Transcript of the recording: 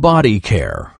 Body care.